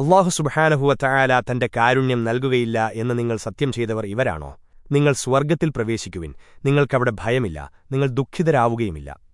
അള്ളാഹു സുബഹാനഹുവ തന്റെ കാരുണ്യം നൽകുകയില്ല എന്ന് നിങ്ങൾ സത്യം ചെയ്തവർ ഇവരാണോ? നിങ്ങൾ സ്വർഗത്തിൽ പ്രവേശിക്കുവിൻ. നിങ്ങൾക്കവിടെ ഭയമില്ല. നിങ്ങൾ ദുഃഖിതരാവുകയുമില്ല.